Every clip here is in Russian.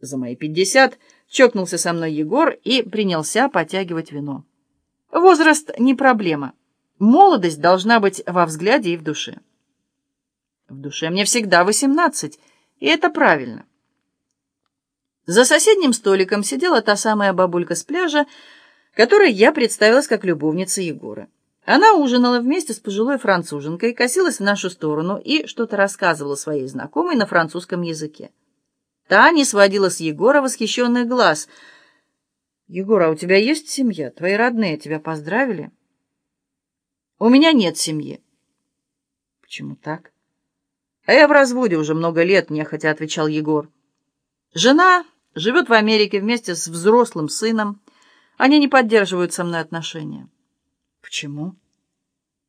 За мои пятьдесят чокнулся со мной Егор и принялся потягивать вино. Возраст не проблема. Молодость должна быть во взгляде и в душе. В душе мне всегда восемнадцать, и это правильно. За соседним столиком сидела та самая бабулька с пляжа, которой я представилась как любовница Егора. Она ужинала вместе с пожилой француженкой, косилась в нашу сторону и что-то рассказывала своей знакомой на французском языке. Та не сводила с Егора восхищенный глаз. «Егор, а у тебя есть семья? Твои родные тебя поздравили?» «У меня нет семьи». «Почему так?» «А я в разводе уже много лет», — нехотя отвечал Егор. «Жена живет в Америке вместе с взрослым сыном. Они не поддерживают со мной отношения». Почему?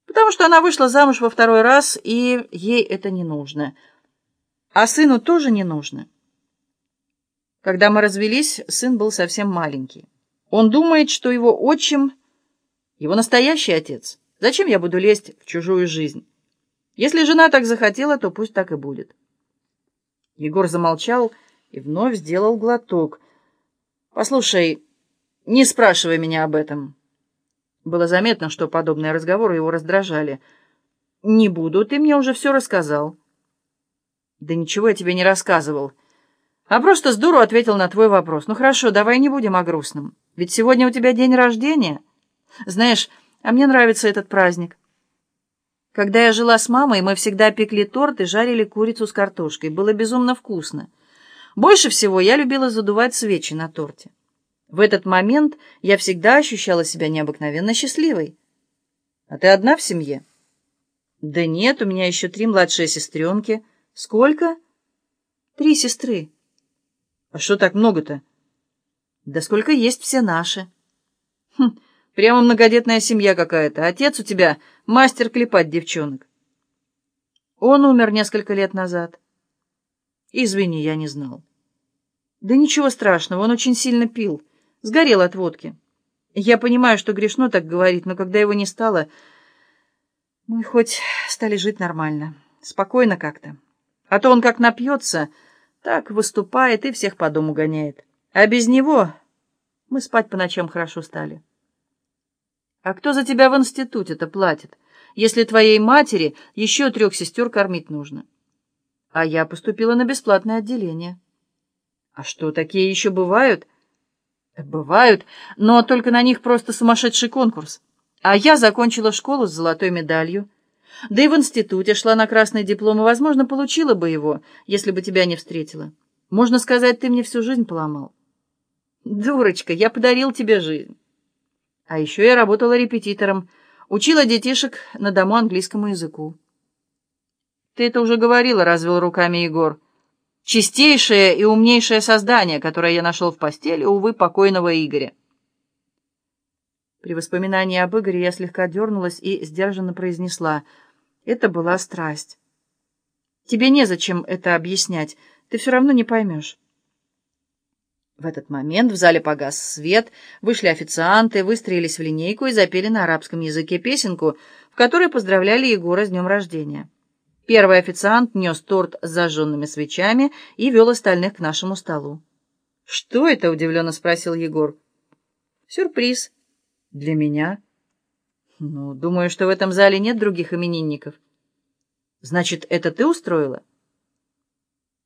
Потому что она вышла замуж во второй раз, и ей это не нужно. А сыну тоже не нужно. Когда мы развелись, сын был совсем маленький. Он думает, что его отчим — его настоящий отец. Зачем я буду лезть в чужую жизнь? Если жена так захотела, то пусть так и будет. Егор замолчал и вновь сделал глоток. «Послушай, не спрашивай меня об этом. Было заметно, что подобные разговоры его раздражали. «Не буду, ты мне уже все рассказал». «Да ничего я тебе не рассказывал, а просто с дуру ответил на твой вопрос. Ну хорошо, давай не будем о грустном, ведь сегодня у тебя день рождения. Знаешь, а мне нравится этот праздник». Когда я жила с мамой, мы всегда пекли торт и жарили курицу с картошкой. Было безумно вкусно. Больше всего я любила задувать свечи на торте. В этот момент я всегда ощущала себя необыкновенно счастливой. А ты одна в семье? Да нет, у меня еще три младшие сестренки. Сколько? Три сестры. А что так много-то? Да сколько есть все наши. Хм, прямо многодетная семья какая-то. Отец у тебя мастер клепать девчонок. Он умер несколько лет назад. Извини, я не знал. Да ничего страшного, он очень сильно пил. Сгорел от водки. Я понимаю, что грешно так говорить, но когда его не стало, мы хоть стали жить нормально, спокойно как-то. А то он как напьется, так выступает и всех по дому гоняет. А без него мы спать по ночам хорошо стали. А кто за тебя в институте-то платит, если твоей матери еще трех сестер кормить нужно? А я поступила на бесплатное отделение. А что, такие еще бывают? — Бывают, но только на них просто сумасшедший конкурс. А я закончила школу с золотой медалью. Да и в институте шла на красный диплом и, возможно, получила бы его, если бы тебя не встретила. Можно сказать, ты мне всю жизнь поломал. Дурочка, я подарил тебе жизнь. А еще я работала репетитором, учила детишек на дому английскому языку. Ты это уже говорила, развел руками Егор. Чистейшее и умнейшее создание, которое я нашел в постели, увы, покойного Игоря. При воспоминании об Игоре я слегка дернулась и сдержанно произнесла. Это была страсть. Тебе незачем это объяснять, ты все равно не поймешь. В этот момент в зале погас свет, вышли официанты, выстроились в линейку и запели на арабском языке песенку, в которой поздравляли Егора с днем рождения. Первый официант нес торт с зажженными свечами и вел остальных к нашему столу. «Что это?» — удивленно спросил Егор. «Сюрприз. Для меня?» «Ну, думаю, что в этом зале нет других именинников». «Значит, это ты устроила?»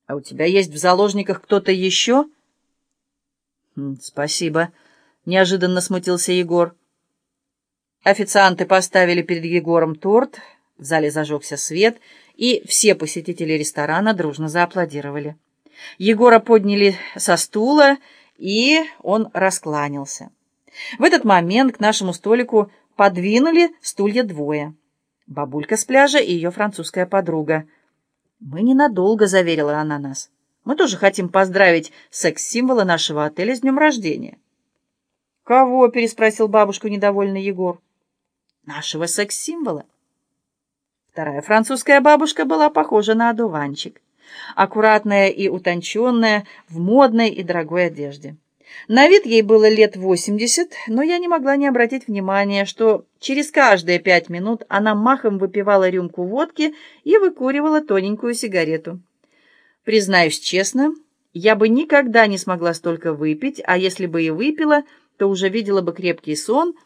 «А у тебя есть в заложниках кто-то еще?» «Хм, «Спасибо», — неожиданно смутился Егор. Официанты поставили перед Егором торт, в зале зажегся свет — и все посетители ресторана дружно зааплодировали. Егора подняли со стула, и он раскланялся. В этот момент к нашему столику подвинули стулья двое. Бабулька с пляжа и ее французская подруга. «Мы ненадолго», — заверила она нас. «Мы тоже хотим поздравить секс-символа нашего отеля с днем рождения». «Кого?» — переспросил бабушку недовольный Егор. «Нашего секс-символа». Вторая французская бабушка была похожа на одуванчик. Аккуратная и утонченная, в модной и дорогой одежде. На вид ей было лет восемьдесят, но я не могла не обратить внимания, что через каждые пять минут она махом выпивала рюмку водки и выкуривала тоненькую сигарету. Признаюсь честно, Я бы никогда не смогла столько выпить, а если бы и выпила, то уже видела бы крепкий сон —